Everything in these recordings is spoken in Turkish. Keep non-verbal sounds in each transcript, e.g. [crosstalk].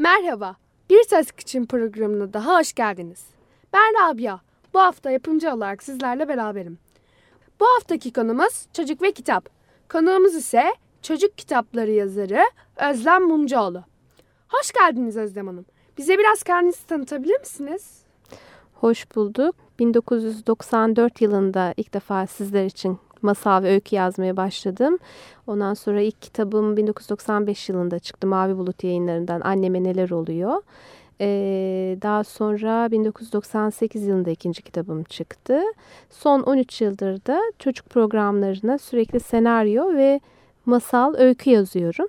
Merhaba, Bir Ses için programına daha hoş geldiniz. Ben Rabia, bu hafta yapımcı olarak sizlerle beraberim. Bu haftaki konumuz çocuk ve kitap. Konuğumuz ise çocuk kitapları yazarı Özlem Mumcuoğlu. Hoş geldiniz Özlem Hanım. Bize biraz kendinizi tanıtabilir misiniz? Hoş bulduk. 1994 yılında ilk defa sizler için masal ve öykü yazmaya başladım. Ondan sonra ilk kitabım 1995 yılında çıktı Mavi Bulut yayınlarından Anneme Neler Oluyor. Ee, daha sonra 1998 yılında ikinci kitabım çıktı. Son 13 yıldır da çocuk programlarına sürekli senaryo ve masal, öykü yazıyorum.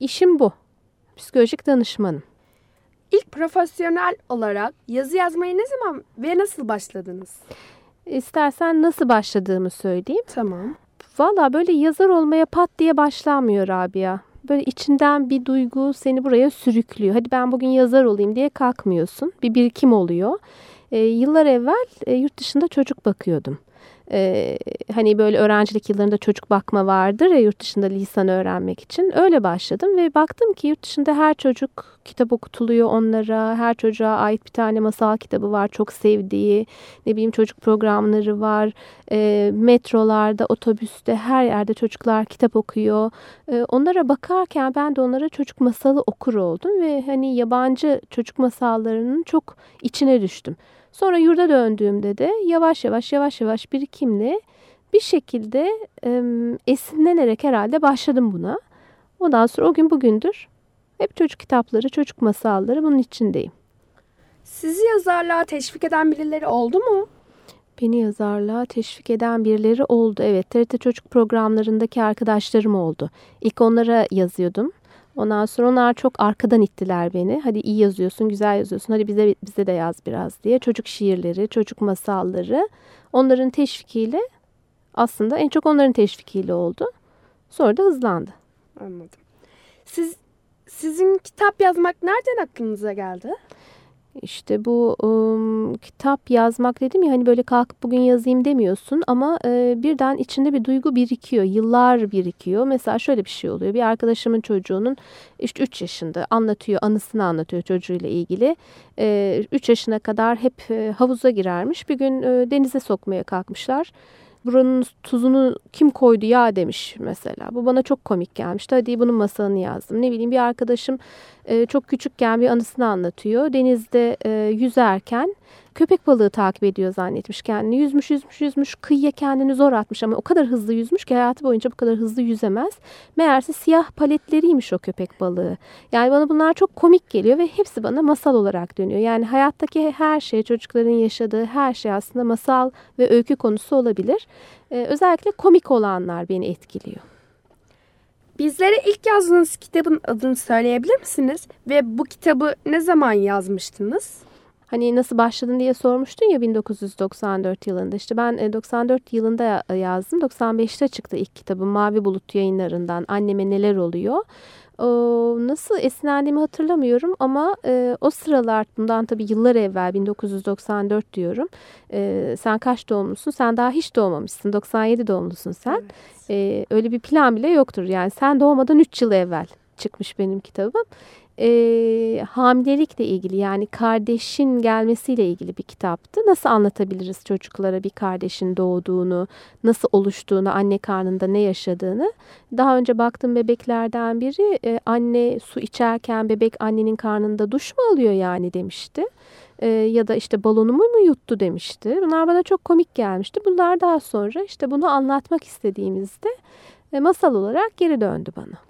İşim bu. Psikolojik danışmanım. İlk profesyonel olarak yazı yazmaya ne zaman ve nasıl başladınız? İstersen nasıl başladığımı söyleyeyim. Tamam. Valla böyle yazar olmaya pat diye başlanmıyor Rabia. Böyle içinden bir duygu seni buraya sürüklüyor. Hadi ben bugün yazar olayım diye kalkmıyorsun. Bir birikim oluyor. E, yıllar evvel e, yurt dışında çocuk bakıyordum. Ee, hani böyle öğrencilik yıllarında çocuk bakma vardır ya yurt dışında lisan öğrenmek için. Öyle başladım ve baktım ki yurt dışında her çocuk kitap okutuluyor onlara. Her çocuğa ait bir tane masal kitabı var çok sevdiği. Ne bileyim çocuk programları var. E, metrolarda, otobüste her yerde çocuklar kitap okuyor. E, onlara bakarken ben de onlara çocuk masalı okur oldum ve hani yabancı çocuk masallarının çok içine düştüm. Sonra yurda döndüğümde de yavaş yavaş yavaş yavaş birikimle bir şekilde e, esinlenerek herhalde başladım buna. Ondan sonra o gün bugündür hep çocuk kitapları, çocuk masalları bunun içindeyim. Sizi yazarlığa teşvik eden birileri oldu mu? Beni yazarlığa teşvik eden birileri oldu. Evet, TRT Çocuk programlarındaki arkadaşlarım oldu. İlk onlara yazıyordum. Ondan sonra onlar çok arkadan ittiler beni. Hadi iyi yazıyorsun, güzel yazıyorsun. Hadi bize bize de yaz biraz diye. Çocuk şiirleri, çocuk masalları onların teşvikiyle aslında en çok onların teşvikiyle oldu. Sonra da hızlandı. Anladım. Siz sizin kitap yazmak nereden aklınıza geldi? İşte bu um, kitap yazmak dedim ya hani böyle kalkıp bugün yazayım demiyorsun ama e, birden içinde bir duygu birikiyor. Yıllar birikiyor. Mesela şöyle bir şey oluyor. Bir arkadaşımın çocuğunun işte 3 yaşında anlatıyor, anısını anlatıyor çocuğuyla ilgili. 3 e, yaşına kadar hep e, havuza girermiş. Bir gün e, denize sokmaya kalkmışlar buranın tuzunu kim koydu ya demiş mesela. Bu bana çok komik gelmişti. Hadi bunun masalını yazdım. Ne bileyim bir arkadaşım e, çok küçükken bir anısını anlatıyor. Denizde e, yüzerken köpek balığı takip ediyor zannetmiş kendini. Yüzmüş yüzmüş yüzmüş kıyıya kendini zor atmış ama o kadar hızlı yüzmüş ki hayatı boyunca bu kadar hızlı yüzemez. Meğerse siyah paletleriymiş o köpek balığı. Yani bana bunlar çok komik geliyor ve hepsi bana masal olarak dönüyor. Yani hayattaki her şey çocukların yaşadığı her şey aslında masal ve öykü konusu olabilir. Ee, özellikle komik olanlar beni etkiliyor. Bizlere ilk yazdığınız kitabın adını söyleyebilir misiniz? Ve bu kitabı ne zaman yazmıştınız? Hani nasıl başladın diye sormuştun ya 1994 yılında. İşte ben 94 e, yılında e, yazdım. 95'te çıktı ilk kitabım Mavi Bulut yayınlarından. Anneme neler oluyor? O, nasıl esinlendiğimi hatırlamıyorum ama e, o sıralar bundan tabii yıllar evvel 1994 diyorum. E, sen kaç doğumlusun? Sen daha hiç doğmamışsın. 97 doğumlusun sen. Evet. E, öyle bir plan bile yoktur. Yani sen doğmadan 3 yıl evvel çıkmış benim kitabım e, hamilelikle ilgili yani kardeşin gelmesiyle ilgili bir kitaptı. Nasıl anlatabiliriz çocuklara bir kardeşin doğduğunu, nasıl oluştuğunu, anne karnında ne yaşadığını. Daha önce baktığım bebeklerden biri e, anne su içerken bebek annenin karnında duş mu alıyor yani demişti. E, ya da işte balonumu mu yuttu demişti. Bunlar bana çok komik gelmişti. Bunlar daha sonra işte bunu anlatmak istediğimizde e, masal olarak geri döndü bana.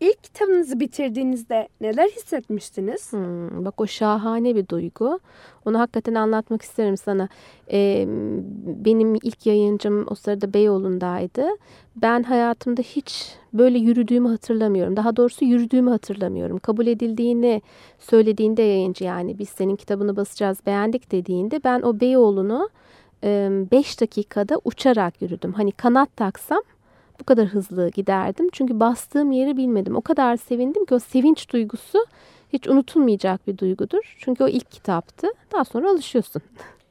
İlk kitabınızı bitirdiğinizde neler hissetmiştiniz? Hmm, bak o şahane bir duygu. Onu hakikaten anlatmak isterim sana. Ee, benim ilk yayıncım o sırada Beyoğlu'ndaydı. Ben hayatımda hiç böyle yürüdüğümü hatırlamıyorum. Daha doğrusu yürüdüğümü hatırlamıyorum. Kabul edildiğini söylediğinde yayıncı yani biz senin kitabını basacağız beğendik dediğinde ben o Beyoğlu'nu 5 dakikada uçarak yürüdüm. Hani kanat taksam bu kadar hızlı giderdim. Çünkü bastığım yeri bilmedim. O kadar sevindim ki o sevinç duygusu hiç unutulmayacak bir duygudur. Çünkü o ilk kitaptı. Daha sonra alışıyorsun.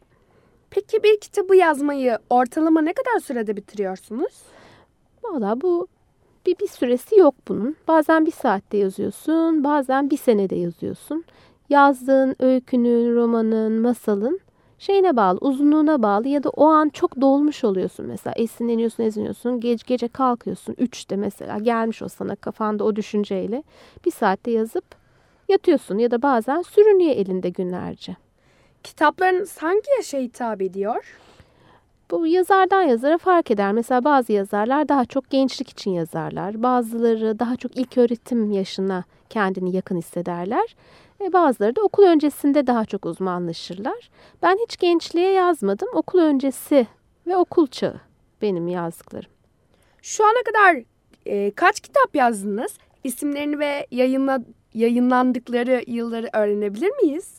[laughs] Peki bir kitabı yazmayı ortalama ne kadar sürede bitiriyorsunuz? Valla bu bir, bir süresi yok bunun. Bazen bir saatte yazıyorsun, bazen bir senede yazıyorsun. Yazdığın öykünün, romanın, masalın şeyine bağlı, uzunluğuna bağlı ya da o an çok dolmuş oluyorsun mesela. Esinleniyorsun, eziniyorsun. Gece, gece kalkıyorsun. Üçte mesela gelmiş o sana kafanda o düşünceyle. Bir saatte yazıp yatıyorsun ya da bazen sürünüyor elinde günlerce. Kitaplarınız hangi yaşa hitap ediyor? Bu yazardan yazara fark eder. Mesela bazı yazarlar daha çok gençlik için yazarlar. Bazıları daha çok ilk öğretim yaşına kendini yakın hissederler. E bazıları da okul öncesinde daha çok uzmanlaşırlar. Ben hiç gençliğe yazmadım. Okul öncesi ve okul çağı benim yazdıklarım. Şu ana kadar e, kaç kitap yazdınız? İsimlerini ve yayınla, yayınlandıkları yılları öğrenebilir miyiz?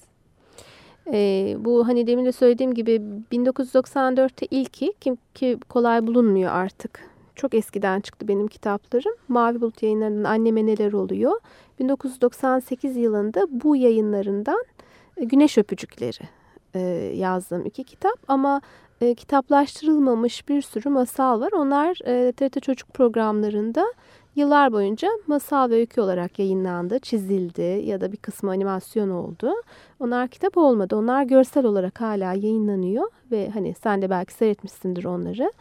E, bu hani demin de söylediğim gibi 1994'te ilki kim ki kolay bulunmuyor artık. Çok eskiden çıktı benim kitaplarım. Mavi Bulut yayınlarının Anneme Neler Oluyor. 1998 yılında bu yayınlarından e, Güneş Öpücükleri e, yazdığım iki kitap. Ama e, kitaplaştırılmamış bir sürü masal var. Onlar TRT Çocuk programlarında yıllar boyunca masal ve öykü olarak yayınlandı, çizildi ya da bir kısmı animasyon oldu. Onlar kitap olmadı. Onlar görsel olarak hala yayınlanıyor ve hani sen de belki seyretmişsindir onları.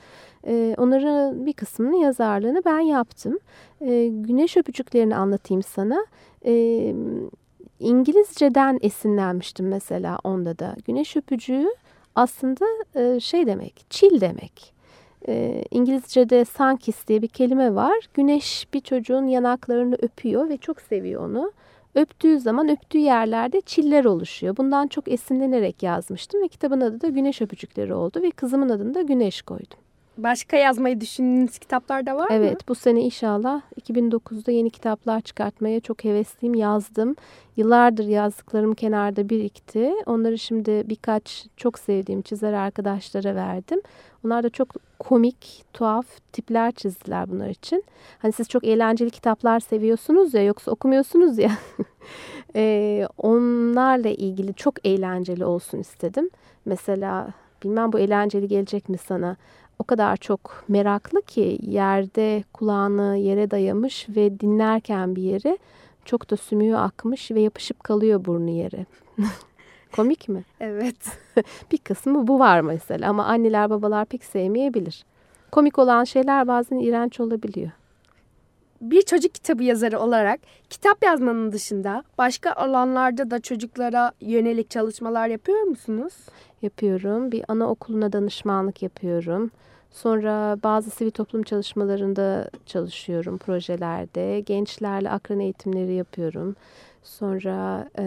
Ee, onların bir kısmının yazarlığını ben yaptım. Ee, güneş öpücüklerini anlatayım sana. Ee, İngilizceden esinlenmiştim mesela onda da. Güneş öpücüğü aslında e, şey demek, çil demek. E, İngilizce'de sunkis diye bir kelime var. Güneş bir çocuğun yanaklarını öpüyor ve çok seviyor onu. Öptüğü zaman öptüğü yerlerde çiller oluşuyor. Bundan çok esinlenerek yazmıştım ve kitabın adı da Güneş Öpücükleri oldu ve kızımın adını da Güneş koydum. Başka yazmayı düşündüğünüz kitaplar da var evet, mı? Evet bu sene inşallah 2009'da yeni kitaplar çıkartmaya çok hevesliyim yazdım. Yıllardır yazdıklarım kenarda birikti. Onları şimdi birkaç çok sevdiğim çizer arkadaşlara verdim. Onlar da çok komik, tuhaf tipler çizdiler bunlar için. Hani siz çok eğlenceli kitaplar seviyorsunuz ya yoksa okumuyorsunuz ya. [laughs] ee, onlarla ilgili çok eğlenceli olsun istedim. Mesela bilmem bu eğlenceli gelecek mi sana? O kadar çok meraklı ki yerde kulağını yere dayamış ve dinlerken bir yere çok da sümüğü akmış ve yapışıp kalıyor burnu yere. [laughs] Komik mi? Evet. [laughs] bir kısmı bu var mesela ama anneler babalar pek sevmeyebilir. Komik olan şeyler bazen iğrenç olabiliyor. Bir çocuk kitabı yazarı olarak kitap yazmanın dışında başka alanlarda da çocuklara yönelik çalışmalar yapıyor musunuz? Yapıyorum. Bir anaokuluna danışmanlık yapıyorum. Sonra bazı sivil toplum çalışmalarında çalışıyorum projelerde. Gençlerle akran eğitimleri yapıyorum. Sonra e,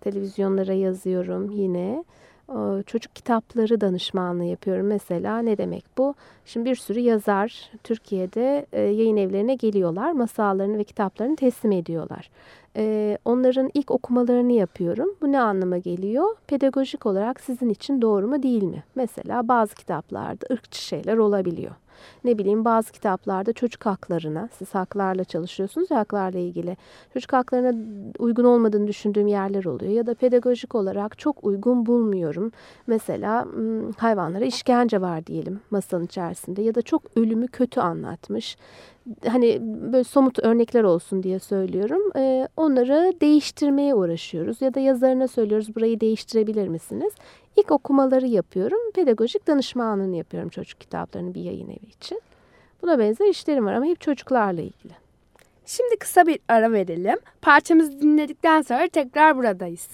televizyonlara yazıyorum yine. E, çocuk kitapları danışmanlığı yapıyorum. Mesela ne demek bu? Şimdi bir sürü yazar Türkiye'de e, yayın evlerine geliyorlar. Masallarını ve kitaplarını teslim ediyorlar e, onların ilk okumalarını yapıyorum. Bu ne anlama geliyor? Pedagojik olarak sizin için doğru mu değil mi? Mesela bazı kitaplarda ırkçı şeyler olabiliyor. Ne bileyim bazı kitaplarda çocuk haklarına, siz haklarla çalışıyorsunuz ya haklarla ilgili. Çocuk haklarına uygun olmadığını düşündüğüm yerler oluyor. Ya da pedagojik olarak çok uygun bulmuyorum. Mesela hayvanlara işkence var diyelim masanın içerisinde. Ya da çok ölümü kötü anlatmış hani böyle somut örnekler olsun diye söylüyorum. E, onları değiştirmeye uğraşıyoruz ya da yazarına söylüyoruz burayı değiştirebilir misiniz? İlk okumaları yapıyorum. Pedagojik danışmanlığını yapıyorum çocuk kitaplarını bir yayın evi için. Buna benzer işlerim var ama hep çocuklarla ilgili. Şimdi kısa bir ara verelim. Parçamızı dinledikten sonra tekrar buradayız.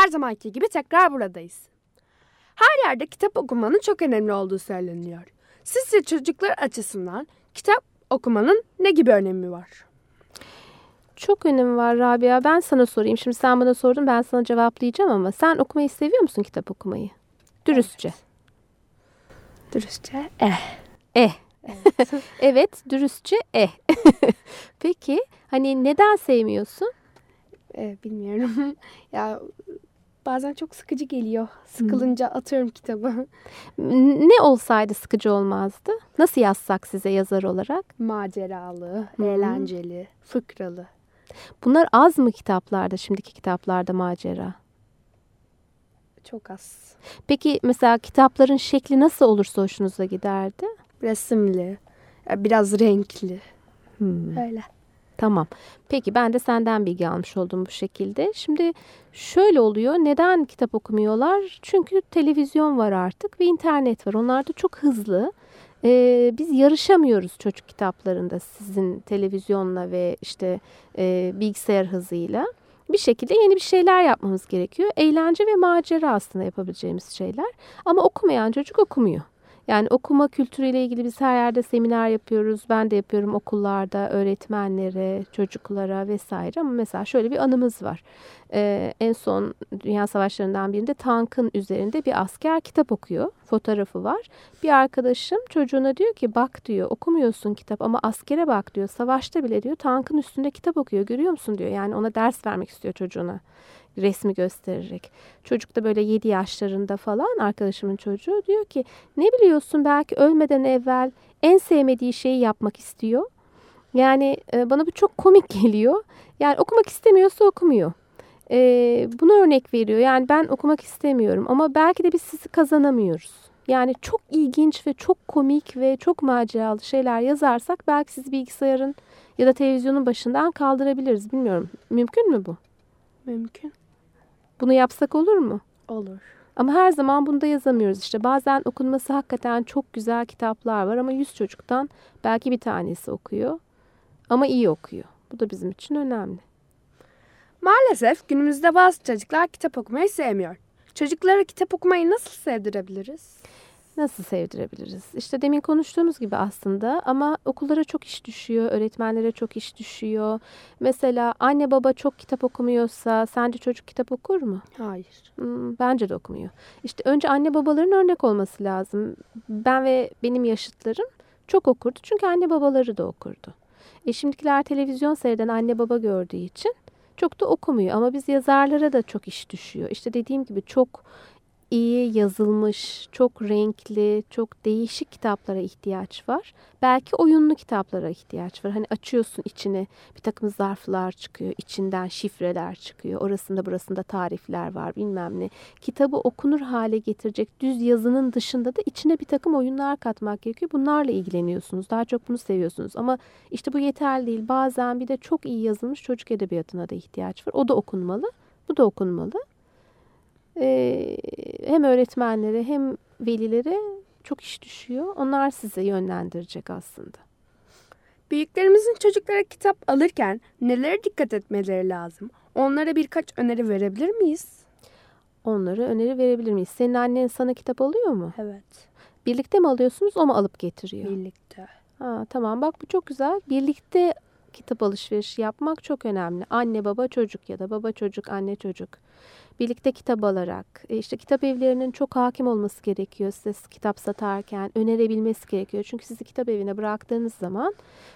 Her zamanki gibi tekrar buradayız. Her yerde kitap okumanın çok önemli olduğu söyleniyor. Sizce çocuklar açısından kitap okumanın ne gibi önemi var? Çok önemi var Rabia. Ben sana sorayım. Şimdi sen bana sordun ben sana cevaplayacağım ama sen okumayı seviyor musun kitap okumayı? Dürüstçe. Evet. Dürüstçe eh. Eh. Evet, [laughs] evet dürüstçe eh. [laughs] Peki hani neden sevmiyorsun? Ee, bilmiyorum. [laughs] ya bazen çok sıkıcı geliyor. Sıkılınca hmm. atıyorum kitabı. Ne olsaydı sıkıcı olmazdı? Nasıl yazsak size yazar olarak? Maceralı, hmm. eğlenceli, fıkralı. Bunlar az mı kitaplarda, şimdiki kitaplarda macera? Çok az. Peki mesela kitapların şekli nasıl olursa hoşunuza giderdi? Resimli, biraz renkli. Hmm. Öyle. Tamam. Peki ben de senden bilgi almış oldum bu şekilde. Şimdi şöyle oluyor. Neden kitap okumuyorlar? Çünkü televizyon var artık ve internet var. Onlar da çok hızlı. Ee, biz yarışamıyoruz çocuk kitaplarında sizin televizyonla ve işte e, bilgisayar hızıyla. Bir şekilde yeni bir şeyler yapmamız gerekiyor. Eğlence ve macera aslında yapabileceğimiz şeyler. Ama okumayan çocuk okumuyor. Yani okuma kültürüyle ilgili biz her yerde seminer yapıyoruz. Ben de yapıyorum okullarda öğretmenlere, çocuklara vesaire. Ama mesela şöyle bir anımız var. Ee, en son Dünya Savaşları'ndan birinde tankın üzerinde bir asker kitap okuyor. Fotoğrafı var. Bir arkadaşım çocuğuna diyor ki bak diyor okumuyorsun kitap ama askere bak diyor. Savaşta bile diyor tankın üstünde kitap okuyor görüyor musun diyor. Yani ona ders vermek istiyor çocuğuna resmi göstererek. Çocuk da böyle 7 yaşlarında falan arkadaşımın çocuğu diyor ki ne biliyorsun belki ölmeden evvel en sevmediği şeyi yapmak istiyor. Yani e, bana bu çok komik [laughs] geliyor. Yani okumak istemiyorsa okumuyor. E, bunu örnek veriyor. Yani ben okumak istemiyorum ama belki de biz sizi kazanamıyoruz. Yani çok ilginç ve çok komik ve çok maceralı şeyler yazarsak belki sizi bilgisayarın ya da televizyonun başından kaldırabiliriz. Bilmiyorum. Mümkün mü bu? Mümkün. Bunu yapsak olur mu? Olur. Ama her zaman bunu da yazamıyoruz işte. Bazen okunması hakikaten çok güzel kitaplar var ama yüz çocuktan belki bir tanesi okuyor. Ama iyi okuyor. Bu da bizim için önemli. Maalesef günümüzde bazı çocuklar kitap okumayı sevmiyor. Çocuklara kitap okumayı nasıl sevdirebiliriz? Nasıl sevdirebiliriz? İşte demin konuştuğumuz gibi aslında ama okullara çok iş düşüyor, öğretmenlere çok iş düşüyor. Mesela anne baba çok kitap okumuyorsa sence çocuk kitap okur mu? Hayır. Hmm, bence de okumuyor. İşte önce anne babaların örnek olması lazım. Ben ve benim yaşıtlarım çok okurdu çünkü anne babaları da okurdu. E şimdikiler televizyon seyreden anne baba gördüğü için çok da okumuyor ama biz yazarlara da çok iş düşüyor. İşte dediğim gibi çok iyi yazılmış, çok renkli, çok değişik kitaplara ihtiyaç var. Belki oyunlu kitaplara ihtiyaç var. Hani açıyorsun içine bir takım zarflar çıkıyor, içinden şifreler çıkıyor. Orasında burasında tarifler var bilmem ne. Kitabı okunur hale getirecek düz yazının dışında da içine bir takım oyunlar katmak gerekiyor. Bunlarla ilgileniyorsunuz. Daha çok bunu seviyorsunuz. Ama işte bu yeterli değil. Bazen bir de çok iyi yazılmış çocuk edebiyatına da ihtiyaç var. O da okunmalı. Bu da okunmalı e, hem öğretmenlere hem velilere çok iş düşüyor. Onlar size yönlendirecek aslında. Büyüklerimizin çocuklara kitap alırken nelere dikkat etmeleri lazım? Onlara birkaç öneri verebilir miyiz? Onlara öneri verebilir miyiz? Senin annen sana kitap alıyor mu? Evet. Birlikte mi alıyorsunuz o mu alıp getiriyor? Birlikte. Ha, tamam bak bu çok güzel. Birlikte kitap alışverişi yapmak çok önemli. Anne baba çocuk ya da baba çocuk anne çocuk birlikte kitap alarak, e, işte kitap evlerinin çok hakim olması gerekiyor size kitap satarken, önerebilmesi gerekiyor. Çünkü sizi kitap evine bıraktığınız zaman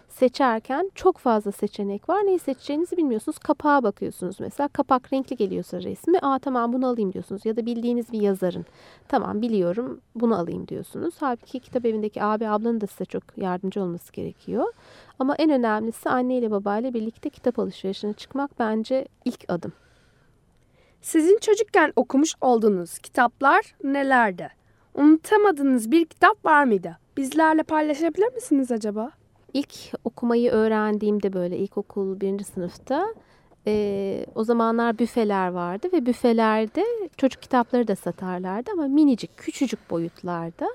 seçerken çok fazla seçenek var. Neyi seçeceğinizi bilmiyorsunuz. Kapağa bakıyorsunuz mesela. Kapak renkli geliyorsa resmi, aa tamam bunu alayım diyorsunuz. Ya da bildiğiniz bir yazarın, tamam biliyorum bunu alayım diyorsunuz. Halbuki kitap evindeki abi ablanın da size çok yardımcı olması gerekiyor. Ama en önemlisi anne ile babayla birlikte kitap alışverişine çıkmak bence ilk adım. Sizin çocukken okumuş olduğunuz kitaplar nelerdi? Unutamadığınız bir kitap var mıydı? Bizlerle paylaşabilir misiniz acaba? İlk okumayı öğrendiğimde böyle ilkokul birinci sınıfta e, o zamanlar büfeler vardı ve büfelerde çocuk kitapları da satarlardı ama minicik küçücük boyutlarda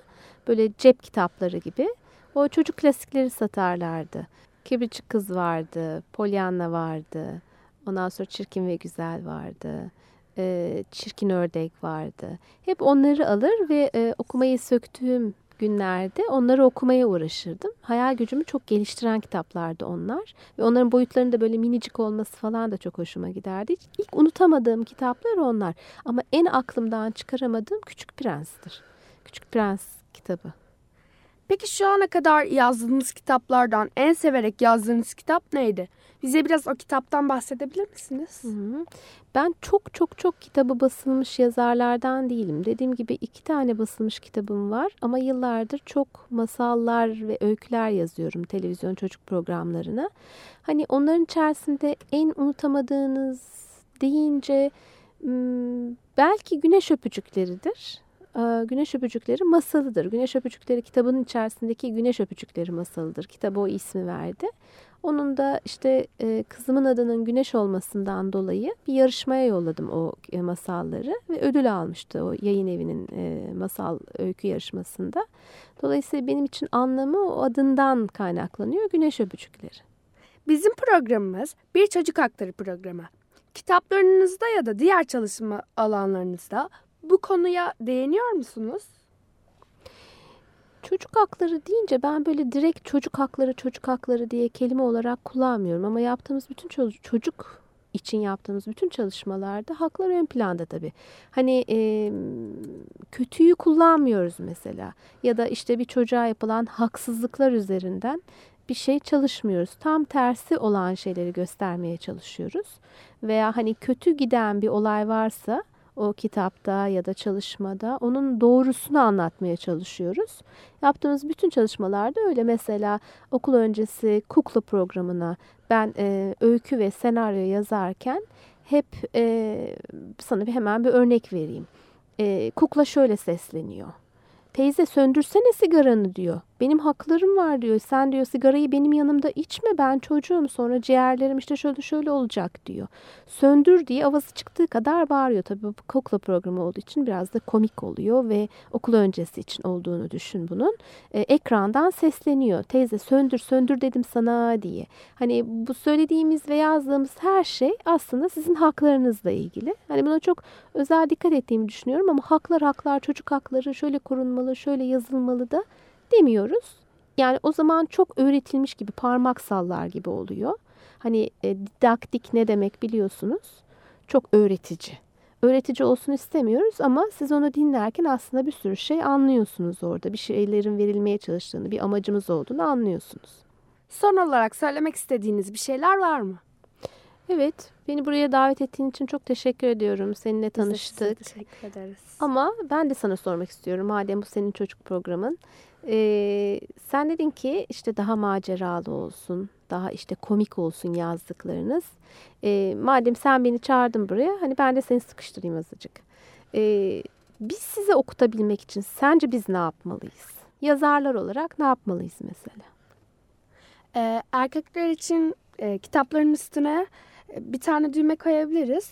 böyle cep kitapları gibi o çocuk klasikleri satarlardı. Kibritçi Kız vardı, Pollyanna vardı, Ondan sonra Çirkin ve Güzel vardı. E, Çirkin Ördek vardı. Hep onları alır ve e, okumayı söktüğüm günlerde onları okumaya uğraşırdım. Hayal gücümü çok geliştiren kitaplardı onlar. Ve onların boyutlarında böyle minicik olması falan da çok hoşuma giderdi. İlk unutamadığım kitaplar onlar. Ama en aklımdan çıkaramadığım Küçük Prens'tir. Küçük Prens kitabı. Peki şu ana kadar yazdığınız kitaplardan en severek yazdığınız kitap neydi? Bize biraz o kitaptan bahsedebilir misiniz? Hı hı. Ben çok çok çok kitabı basılmış yazarlardan değilim. Dediğim gibi iki tane basılmış kitabım var ama yıllardır çok masallar ve öyküler yazıyorum televizyon çocuk programlarına. Hani onların içerisinde en unutamadığınız deyince belki Güneş Öpücükleridir. Güneş Öpücükleri masalıdır. Güneş Öpücükleri kitabının içerisindeki Güneş Öpücükleri masalıdır. Kitabı o ismi verdi. Onun da işte e, kızımın adının Güneş olmasından dolayı bir yarışmaya yolladım o e, masalları ve ödül almıştı o yayın evinin e, masal öykü yarışmasında. Dolayısıyla benim için anlamı o adından kaynaklanıyor Güneş Öpücükleri. Bizim programımız bir çocuk hakları programı. Kitaplarınızda ya da diğer çalışma alanlarınızda bu konuya değiniyor musunuz? Çocuk hakları deyince ben böyle direkt çocuk hakları çocuk hakları diye kelime olarak kullanmıyorum ama yaptığımız bütün çocuk için yaptığımız bütün çalışmalarda haklar ön planda tabii. Hani e, kötüyü kullanmıyoruz mesela ya da işte bir çocuğa yapılan haksızlıklar üzerinden bir şey çalışmıyoruz. Tam tersi olan şeyleri göstermeye çalışıyoruz. Veya hani kötü giden bir olay varsa o kitapta ya da çalışmada onun doğrusunu anlatmaya çalışıyoruz. Yaptığımız bütün çalışmalarda öyle mesela okul öncesi kukla programına ben e, öykü ve senaryo yazarken hep e, sana bir hemen bir örnek vereyim. E, kukla şöyle sesleniyor. Teyze söndürsene sigaranı diyor. Benim haklarım var diyor. Sen diyor sigarayı benim yanımda içme ben çocuğum sonra ciğerlerim işte şöyle şöyle olacak diyor. Söndür diye avazı çıktığı kadar bağırıyor. Tabii bu kukla programı olduğu için biraz da komik oluyor ve okul öncesi için olduğunu düşün bunun. Ee, ekrandan sesleniyor. Teyze söndür söndür dedim sana diye. Hani bu söylediğimiz ve yazdığımız her şey aslında sizin haklarınızla ilgili. Hani buna çok özel dikkat ettiğimi düşünüyorum ama haklar haklar çocuk hakları şöyle korunmalı şöyle yazılmalı da demiyoruz. Yani o zaman çok öğretilmiş gibi parmak sallar gibi oluyor. Hani e, didaktik ne demek biliyorsunuz. Çok öğretici. Öğretici olsun istemiyoruz ama siz onu dinlerken aslında bir sürü şey anlıyorsunuz orada. Bir şeylerin verilmeye çalıştığını, bir amacımız olduğunu anlıyorsunuz. Son olarak söylemek istediğiniz bir şeyler var mı? Evet, beni buraya davet ettiğin için çok teşekkür ediyorum. Seninle tanıştık. Biz teşekkür ederiz. Ama ben de sana sormak istiyorum. Madem bu senin çocuk programın. Ee, sen dedin ki işte daha maceralı olsun, daha işte komik olsun yazdıklarınız. Ee, madem sen beni çağırdın buraya, hani ben de seni sıkıştırayım azıcık. Ee, biz size okutabilmek için sence biz ne yapmalıyız? Yazarlar olarak ne yapmalıyız mesela? Ee, erkekler için e, kitapların üstüne e, bir tane düğme koyabiliriz.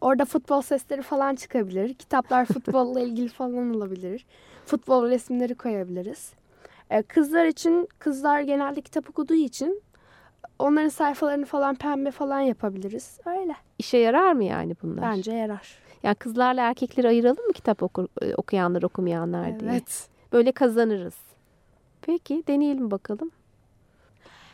Orada futbol sesleri falan çıkabilir. Kitaplar [laughs] futbolla ilgili falan olabilir. Futbol resimleri koyabiliriz. Ee, kızlar için, kızlar genelde kitap okuduğu için onların sayfalarını falan pembe falan yapabiliriz. Öyle. İşe yarar mı yani bunlar? Bence yarar. Yani kızlarla erkekleri ayıralım mı kitap okur, e, okuyanlar okumayanlar evet. diye? Evet. Böyle kazanırız. Peki deneyelim bakalım.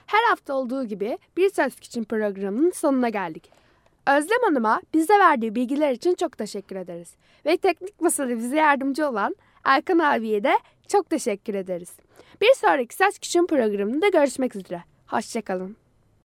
Her hafta olduğu gibi Bir Söz için programının sonuna geldik. Özlem Hanım'a bize verdiği bilgiler için çok teşekkür ederiz. Ve teknik masada bize yardımcı olan Erkan abiye de çok teşekkür ederiz. Bir sonraki Ses Küçüğün programında görüşmek üzere. Hoşçakalın.